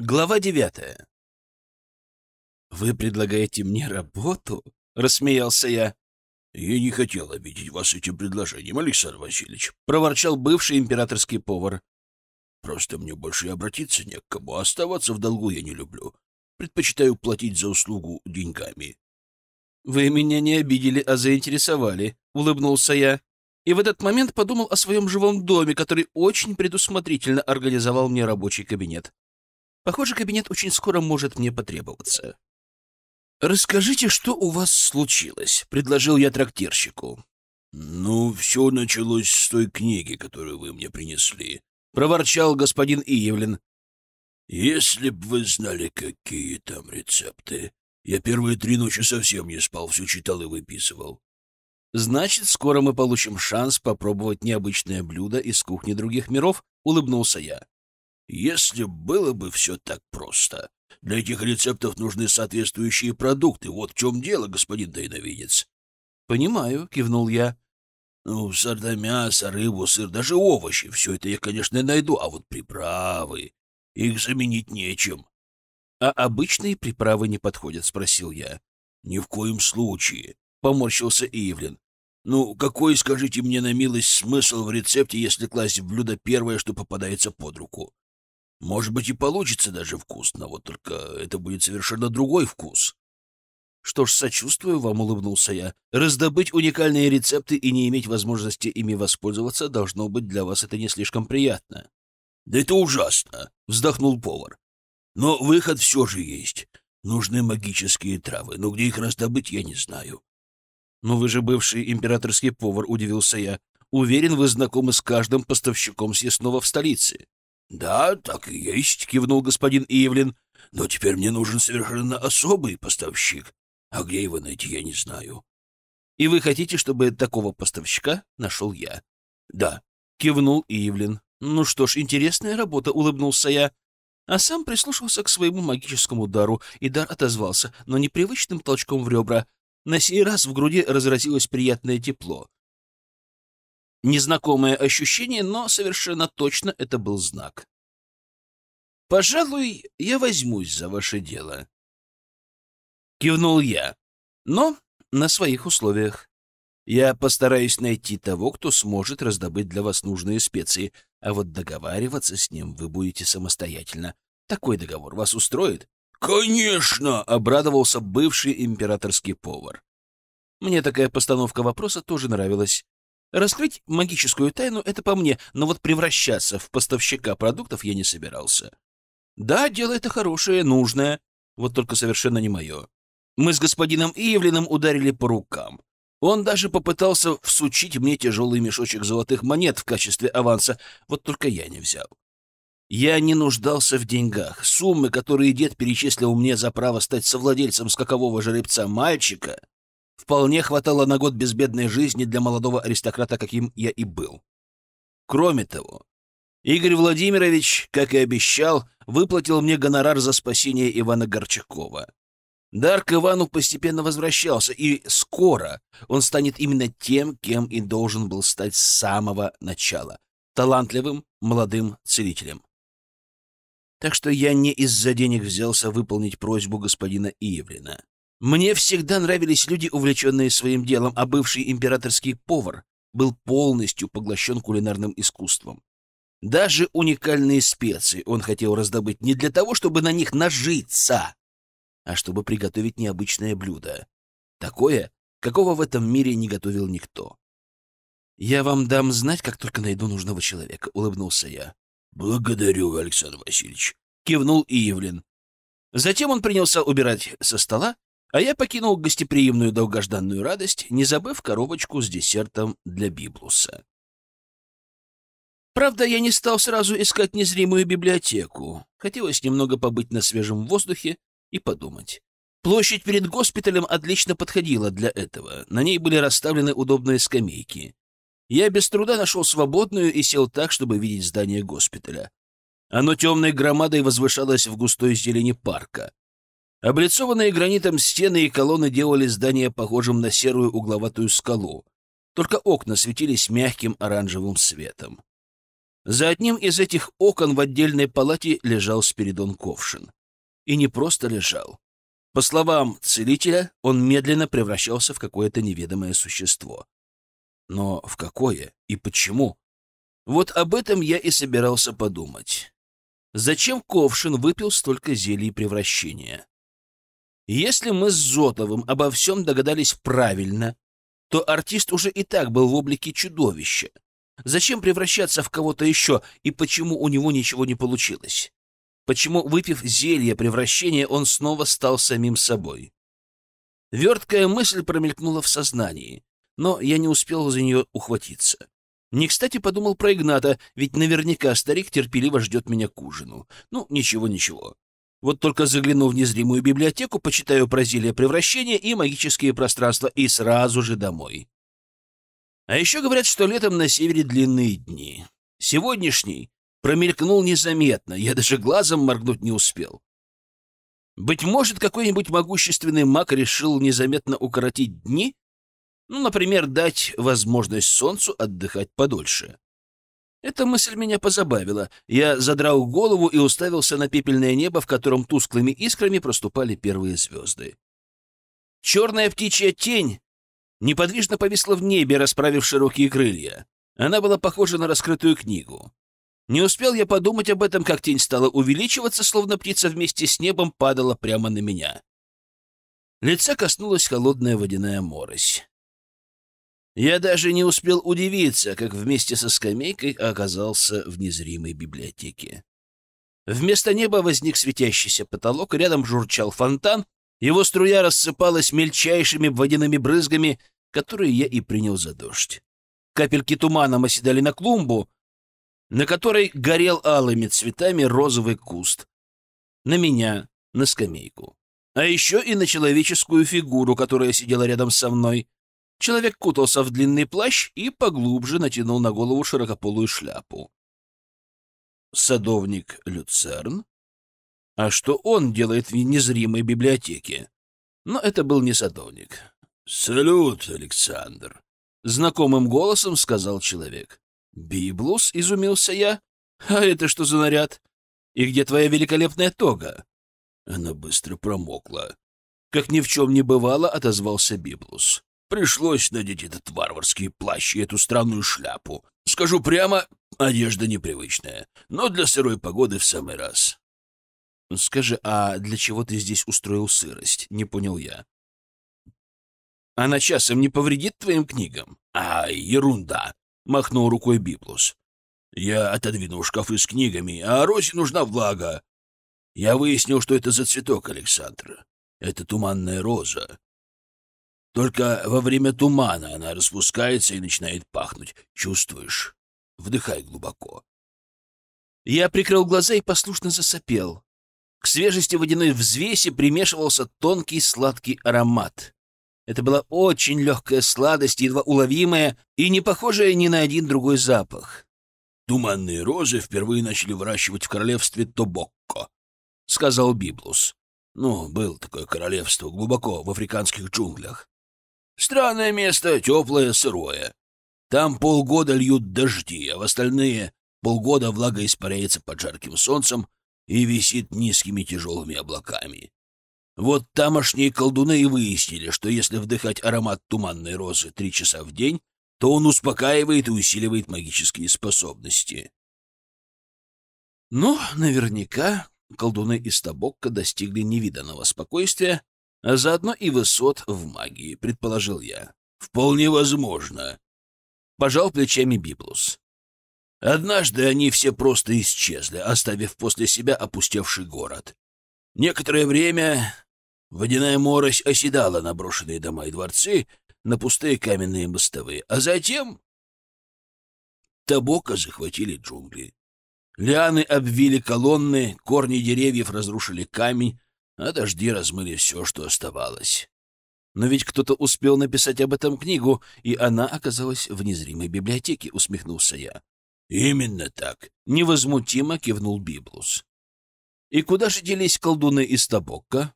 Глава девятая. «Вы предлагаете мне работу?» — рассмеялся я. «Я не хотел обидеть вас этим предложением, Александр Васильевич», — проворчал бывший императорский повар. «Просто мне больше и обратиться не к кому. Оставаться в долгу я не люблю. Предпочитаю платить за услугу деньгами». «Вы меня не обидели, а заинтересовали», — улыбнулся я. И в этот момент подумал о своем живом доме, который очень предусмотрительно организовал мне рабочий кабинет. Похоже, кабинет очень скоро может мне потребоваться. «Расскажите, что у вас случилось?» — предложил я трактирщику. «Ну, все началось с той книги, которую вы мне принесли», — проворчал господин Иевлин. «Если б вы знали, какие там рецепты. Я первые три ночи совсем не спал, все читал и выписывал». «Значит, скоро мы получим шанс попробовать необычное блюдо из кухни других миров», — улыбнулся я. Если было бы все так просто. Для этих рецептов нужны соответствующие продукты. Вот в чем дело, господин тайновидец. — Понимаю, — кивнул я. — Ну, сардомясо, рыбу, сыр, даже овощи. Все это я, конечно, найду, а вот приправы... Их заменить нечем. — А обычные приправы не подходят? — спросил я. — Ни в коем случае, — поморщился Ивлин. Ну, какой, скажите мне на милость, смысл в рецепте, если класть в блюдо первое, что попадается под руку? Может быть, и получится даже вкусно, вот только это будет совершенно другой вкус. Что ж, сочувствую вам, улыбнулся я. Раздобыть уникальные рецепты и не иметь возможности ими воспользоваться должно быть для вас это не слишком приятно. Да это ужасно, вздохнул повар. Но выход все же есть. Нужны магические травы, но где их раздобыть, я не знаю. Но вы же бывший императорский повар, удивился я. Уверен, вы знакомы с каждым поставщиком съестного в столице. — Да, так и есть, — кивнул господин Ивлин. — Но теперь мне нужен совершенно особый поставщик. А где его найти, я не знаю. — И вы хотите, чтобы такого поставщика нашел я? — Да, — кивнул Ивлин. — Ну что ж, интересная работа, — улыбнулся я. А сам прислушался к своему магическому дару, и дар отозвался, но непривычным толчком в ребра. На сей раз в груди разразилось приятное тепло. Незнакомое ощущение, но совершенно точно это был знак. «Пожалуй, я возьмусь за ваше дело». Кивнул я, но на своих условиях. Я постараюсь найти того, кто сможет раздобыть для вас нужные специи, а вот договариваться с ним вы будете самостоятельно. Такой договор вас устроит? «Конечно!» — обрадовался бывший императорский повар. Мне такая постановка вопроса тоже нравилась. Раскрыть магическую тайну — это по мне, но вот превращаться в поставщика продуктов я не собирался. Да, дело это хорошее, нужное, вот только совершенно не мое. Мы с господином Иевлиным ударили по рукам. Он даже попытался всучить мне тяжелый мешочек золотых монет в качестве аванса, вот только я не взял. Я не нуждался в деньгах. Суммы, которые дед перечислил мне за право стать совладельцем скакового жеребца мальчика, вполне хватало на год безбедной жизни для молодого аристократа, каким я и был. Кроме того, Игорь Владимирович, как и обещал, выплатил мне гонорар за спасение Ивана Горчакова. Дар к Ивану постепенно возвращался, и скоро он станет именно тем, кем и должен был стать с самого начала — талантливым молодым целителем. Так что я не из-за денег взялся выполнить просьбу господина Иевлина. Мне всегда нравились люди, увлеченные своим делом, а бывший императорский повар был полностью поглощен кулинарным искусством. Даже уникальные специи он хотел раздобыть не для того, чтобы на них нажиться, а чтобы приготовить необычное блюдо. Такое, какого в этом мире не готовил никто. «Я вам дам знать, как только найду нужного человека», — улыбнулся я. «Благодарю, Александр Васильевич», — кивнул Иевлин. Затем он принялся убирать со стола, а я покинул гостеприимную долгожданную радость, не забыв коробочку с десертом для Библуса. Правда, я не стал сразу искать незримую библиотеку. Хотелось немного побыть на свежем воздухе и подумать. Площадь перед госпиталем отлично подходила для этого. На ней были расставлены удобные скамейки. Я без труда нашел свободную и сел так, чтобы видеть здание госпиталя. Оно темной громадой возвышалось в густой зелени парка. Облицованные гранитом стены и колонны делали здание похожим на серую угловатую скалу. Только окна светились мягким оранжевым светом. За одним из этих окон в отдельной палате лежал Спиридон Ковшин. И не просто лежал. По словам целителя, он медленно превращался в какое-то неведомое существо. Но в какое и почему? Вот об этом я и собирался подумать. Зачем Ковшин выпил столько зелий превращения? Если мы с Зотовым обо всем догадались правильно, то артист уже и так был в облике чудовища. Зачем превращаться в кого-то еще, и почему у него ничего не получилось? Почему, выпив зелье превращения, он снова стал самим собой? Верткая мысль промелькнула в сознании, но я не успел за нее ухватиться. Не кстати подумал про Игната, ведь наверняка старик терпеливо ждет меня к ужину. Ну, ничего-ничего. Вот только загляну в незримую библиотеку, почитаю про зелье превращения и магические пространства, и сразу же домой. А еще говорят, что летом на севере длинные дни. Сегодняшний промелькнул незаметно, я даже глазом моргнуть не успел. Быть может, какой-нибудь могущественный маг решил незаметно укоротить дни? Ну, например, дать возможность солнцу отдыхать подольше. Эта мысль меня позабавила. Я задрал голову и уставился на пепельное небо, в котором тусклыми искрами проступали первые звезды. Черная птичья тень неподвижно повисла в небе, расправив широкие крылья. Она была похожа на раскрытую книгу. Не успел я подумать об этом, как тень стала увеличиваться, словно птица вместе с небом падала прямо на меня. Лица коснулась холодная водяная морось. Я даже не успел удивиться, как вместе со скамейкой оказался в незримой библиотеке. Вместо неба возник светящийся потолок, рядом журчал фонтан, его струя рассыпалась мельчайшими водяными брызгами, которые я и принял за дождь. Капельки тумана оседали на клумбу, на которой горел алыми цветами розовый куст. На меня, на скамейку. А еще и на человеческую фигуру, которая сидела рядом со мной. Человек кутался в длинный плащ и поглубже натянул на голову широкополую шляпу. Садовник Люцерн? А что он делает в незримой библиотеке? Но это был не садовник. «Салют, Александр!» — знакомым голосом сказал человек. «Библус?» — изумился я. «А это что за наряд? И где твоя великолепная тога?» Она быстро промокла. Как ни в чем не бывало, отозвался Библус. Пришлось надеть этот варварский плащ и эту странную шляпу. Скажу прямо, одежда непривычная, но для сырой погоды в самый раз. — Скажи, а для чего ты здесь устроил сырость? — не понял я. — Она часом не повредит твоим книгам? — А, ерунда! — махнул рукой Библус. — Я отодвинул шкафы с книгами, а Розе нужна влага. Я выяснил, что это за цветок, Александр. Это туманная роза. Только во время тумана она распускается и начинает пахнуть. Чувствуешь? Вдыхай глубоко. Я прикрыл глаза и послушно засопел. К свежести водяной взвеси примешивался тонкий сладкий аромат. Это была очень легкая сладость, едва уловимая и не похожая ни на один другой запах. «Туманные розы впервые начали выращивать в королевстве Тобокко», — сказал Библус. «Ну, было такое королевство глубоко в африканских джунглях. Странное место, теплое, сырое. Там полгода льют дожди, а в остальные полгода влага испаряется под жарким солнцем и висит низкими тяжелыми облаками. Вот тамошние колдуны и выяснили, что если вдыхать аромат туманной розы три часа в день, то он успокаивает и усиливает магические способности. Ну, наверняка колдуны из Табокка достигли невиданного спокойствия а заодно и высот в магии, предположил я. Вполне возможно. Пожал плечами Библус. Однажды они все просто исчезли, оставив после себя опустевший город. Некоторое время водяная морось оседала на брошенные дома и дворцы, на пустые каменные мостовые, а затем Табока захватили джунгли. Лианы обвили колонны, корни деревьев разрушили камень, а дожди размыли все, что оставалось. Но ведь кто-то успел написать об этом книгу, и она оказалась в незримой библиотеке, усмехнулся я. Именно так, невозмутимо кивнул Библус. И куда же делись колдуны из Табокка?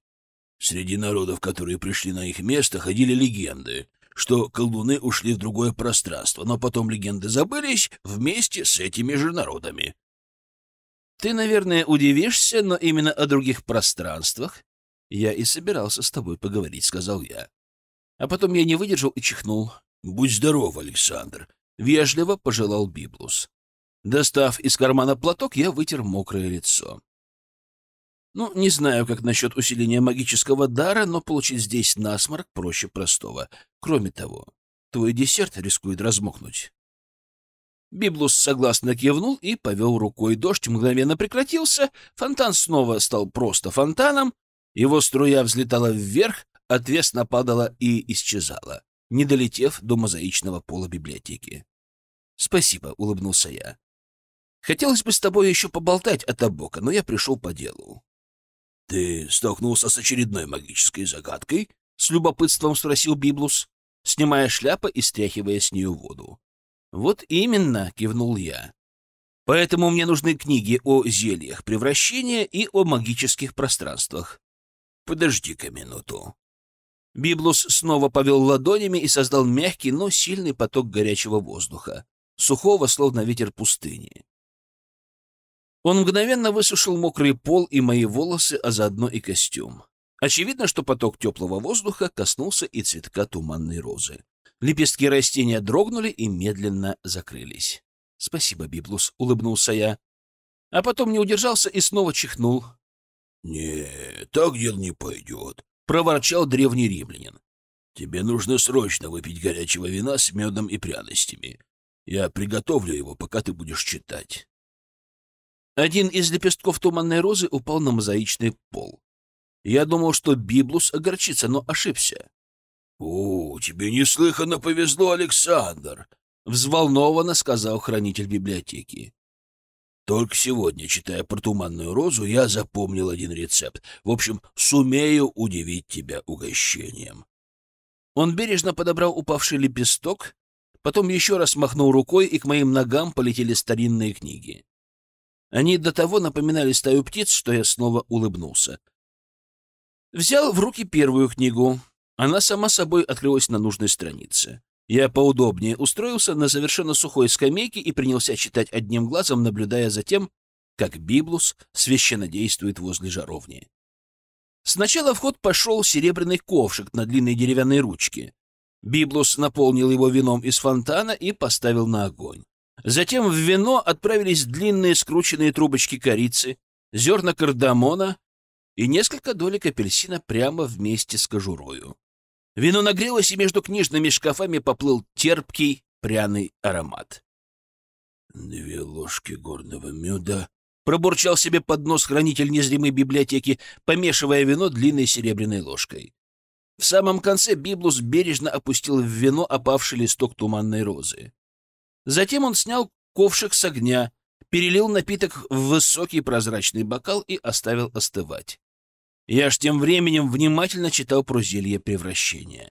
Среди народов, которые пришли на их место, ходили легенды, что колдуны ушли в другое пространство, но потом легенды забылись вместе с этими же народами. Ты, наверное, удивишься, но именно о других пространствах я и собирался с тобой поговорить, — сказал я. А потом я не выдержал и чихнул. — Будь здоров, Александр, — вежливо пожелал Библус. Достав из кармана платок, я вытер мокрое лицо. Ну, не знаю, как насчет усиления магического дара, но получить здесь насморк проще простого. Кроме того, твой десерт рискует размокнуть. Библус согласно кивнул и повел рукой. Дождь мгновенно прекратился, фонтан снова стал просто фонтаном, его струя взлетала вверх, отвесно падала и исчезала, не долетев до мозаичного пола библиотеки. «Спасибо», — улыбнулся я. «Хотелось бы с тобой еще поболтать от Абока, но я пришел по делу». «Ты столкнулся с очередной магической загадкой?» — с любопытством спросил Библус, снимая шляпу и стряхивая с нее воду. «Вот именно», — кивнул я. «Поэтому мне нужны книги о зельях превращения и о магических пространствах». «Подожди-ка минуту». Библус снова повел ладонями и создал мягкий, но сильный поток горячего воздуха, сухого, словно ветер пустыни. Он мгновенно высушил мокрый пол и мои волосы, а заодно и костюм. Очевидно, что поток теплого воздуха коснулся и цветка туманной розы. Лепестки растения дрогнули и медленно закрылись. — Спасибо, Библус, — улыбнулся я. А потом не удержался и снова чихнул. — Не, так дело не пойдет, — проворчал древний римлянин. — Тебе нужно срочно выпить горячего вина с медом и пряностями. Я приготовлю его, пока ты будешь читать. Один из лепестков туманной розы упал на мозаичный пол. Я думал, что Библус огорчится, но ошибся. «О, тебе неслыханно повезло, Александр!» — взволнованно сказал хранитель библиотеки. «Только сегодня, читая про туманную розу, я запомнил один рецепт. В общем, сумею удивить тебя угощением». Он бережно подобрал упавший лепесток, потом еще раз махнул рукой, и к моим ногам полетели старинные книги. Они до того напоминали стаю птиц, что я снова улыбнулся. Взял в руки первую книгу она сама собой открылась на нужной странице. Я поудобнее устроился на совершенно сухой скамейке и принялся читать одним глазом, наблюдая за тем, как Библус священно действует возле жаровни. Сначала в ход пошел серебряный ковшик на длинной деревянной ручке. Библус наполнил его вином из фонтана и поставил на огонь. Затем в вино отправились длинные скрученные трубочки корицы, зерна кардамона и несколько долек апельсина прямо вместе с кожурою. Вино нагрелось, и между книжными шкафами поплыл терпкий пряный аромат. «Две ложки горного меда», — пробурчал себе под нос хранитель незримой библиотеки, помешивая вино длинной серебряной ложкой. В самом конце Библус бережно опустил в вино опавший листок туманной розы. Затем он снял ковшик с огня, перелил напиток в высокий прозрачный бокал и оставил остывать. Я ж тем временем внимательно читал про зелье превращения.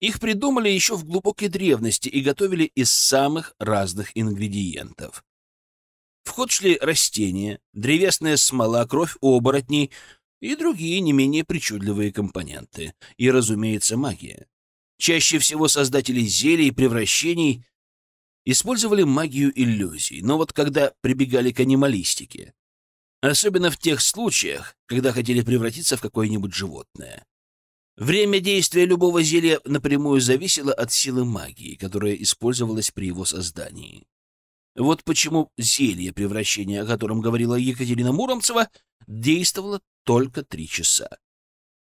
Их придумали еще в глубокой древности и готовили из самых разных ингредиентов. В ход шли растения, древесная смола, кровь оборотней и другие не менее причудливые компоненты. И, разумеется, магия. Чаще всего создатели зелий и превращений использовали магию иллюзий, но вот когда прибегали к анималистике, Особенно в тех случаях, когда хотели превратиться в какое-нибудь животное. Время действия любого зелья напрямую зависело от силы магии, которая использовалась при его создании. Вот почему зелье превращения, о котором говорила Екатерина Муромцева, действовало только три часа.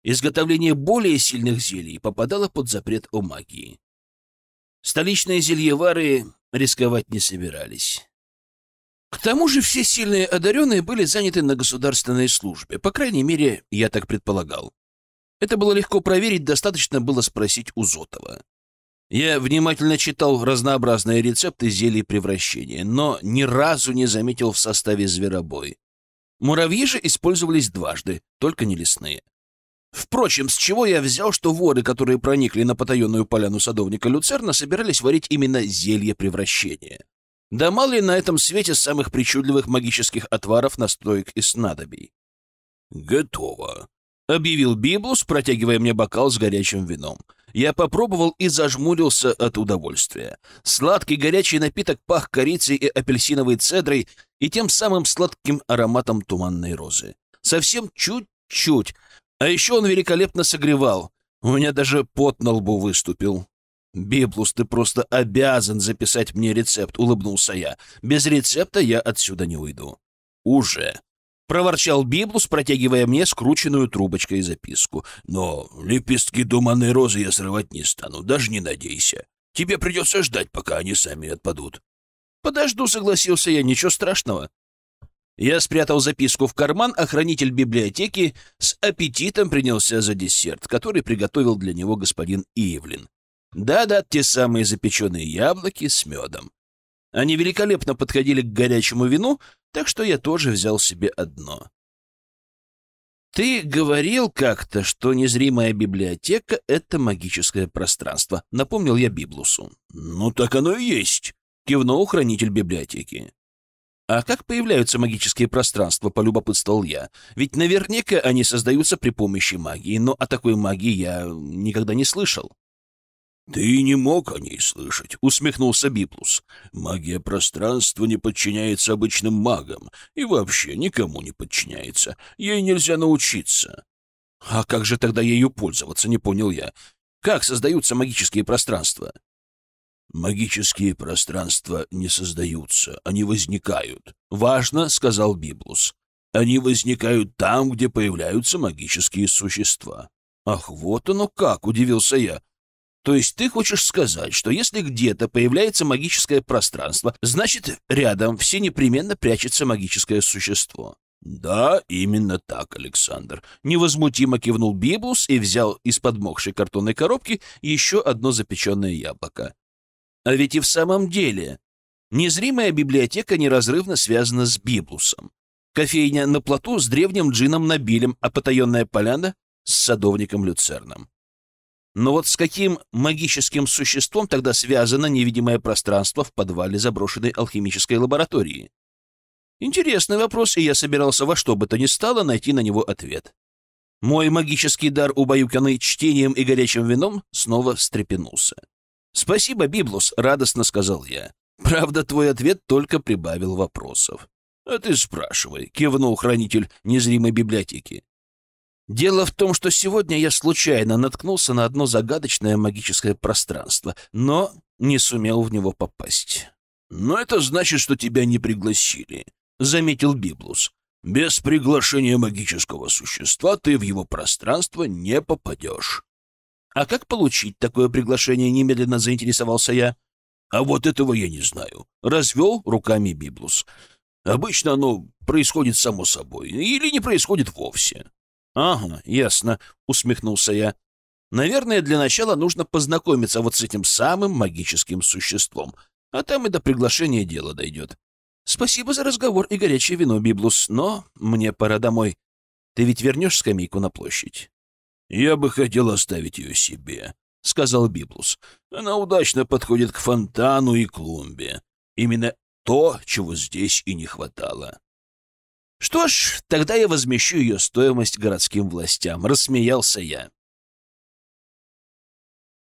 Изготовление более сильных зелий попадало под запрет о магии. Столичные зельевары рисковать не собирались. К тому же все сильные одаренные были заняты на государственной службе. По крайней мере, я так предполагал. Это было легко проверить, достаточно было спросить у Зотова. Я внимательно читал разнообразные рецепты зелий превращения, но ни разу не заметил в составе зверобой. Муравьи же использовались дважды, только не лесные. Впрочем, с чего я взял, что воры, которые проникли на потаенную поляну садовника Люцерна, собирались варить именно зелье превращения? Да мало ли на этом свете самых причудливых магических отваров, настоек и снадобий. «Готово», — объявил Библус, протягивая мне бокал с горячим вином. Я попробовал и зажмурился от удовольствия. Сладкий горячий напиток пах корицей и апельсиновой цедрой и тем самым сладким ароматом туманной розы. Совсем чуть-чуть. А еще он великолепно согревал. У меня даже пот на лбу выступил. «Библус, ты просто обязан записать мне рецепт», — улыбнулся я. «Без рецепта я отсюда не уйду». «Уже», — проворчал Библус, протягивая мне скрученную трубочкой записку. «Но лепестки туманной розы я срывать не стану, даже не надейся. Тебе придется ждать, пока они сами отпадут». «Подожду», — согласился я, — «ничего страшного». Я спрятал записку в карман, а хранитель библиотеки с аппетитом принялся за десерт, который приготовил для него господин Ивлин. Да-да, те самые запеченные яблоки с медом. Они великолепно подходили к горячему вину, так что я тоже взял себе одно. «Ты говорил как-то, что незримая библиотека — это магическое пространство», — напомнил я Библусу. «Ну, так оно и есть», — кивнул хранитель библиотеки. «А как появляются магические пространства?» — полюбопытствовал я. «Ведь наверняка они создаются при помощи магии, но о такой магии я никогда не слышал». «Ты не мог о ней слышать», — усмехнулся Биплус. «Магия пространства не подчиняется обычным магам и вообще никому не подчиняется. Ей нельзя научиться». «А как же тогда ею пользоваться?» — не понял я. «Как создаются магические пространства?» «Магические пространства не создаются, они возникают». «Важно», — сказал Библус. «Они возникают там, где появляются магические существа». «Ах, вот оно как!» — удивился я. То есть ты хочешь сказать, что если где-то появляется магическое пространство, значит, рядом все непременно прячется магическое существо? Да, именно так, Александр. Невозмутимо кивнул Бибус и взял из подмокшей картонной коробки еще одно запеченное яблоко. А ведь и в самом деле незримая библиотека неразрывно связана с Библусом. Кофейня на плоту с древним джином Набилем, а потаенная поляна с садовником Люцерном. Но вот с каким магическим существом тогда связано невидимое пространство в подвале заброшенной алхимической лаборатории? Интересный вопрос, и я собирался во что бы то ни стало найти на него ответ. Мой магический дар, убаюканный чтением и горячим вином, снова встрепенулся. «Спасибо, Библус», — радостно сказал я. Правда, твой ответ только прибавил вопросов. «А ты спрашивай», — кивнул хранитель незримой библиотеки. Дело в том, что сегодня я случайно наткнулся на одно загадочное магическое пространство, но не сумел в него попасть. «Но это значит, что тебя не пригласили», — заметил Библус. «Без приглашения магического существа ты в его пространство не попадешь». «А как получить такое приглашение?» — немедленно заинтересовался я. «А вот этого я не знаю», — развел руками Библус. «Обычно оно происходит само собой или не происходит вовсе». «Ага, ясно», — усмехнулся я. «Наверное, для начала нужно познакомиться вот с этим самым магическим существом, а там и до приглашения дело дойдет. Спасибо за разговор и горячее вино, Библус, но мне пора домой. Ты ведь вернешь скамейку на площадь?» «Я бы хотел оставить ее себе», — сказал Библус. «Она удачно подходит к фонтану и клумбе. Именно то, чего здесь и не хватало». Что ж, тогда я возмещу ее стоимость городским властям, рассмеялся я.